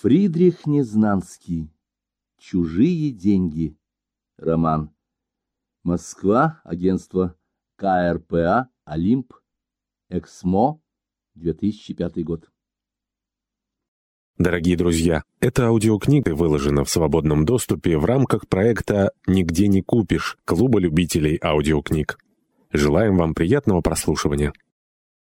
Фридрих Незнанский. Чужие деньги. Роман. Москва. Агентство КРПА. А. Олимп. Эксмо. 2005 год. Дорогие друзья, эта аудиокнига выложена в свободном доступе в рамках проекта «Нигде не купишь» Клуба любителей аудиокниг. Желаем вам приятного прослушивания.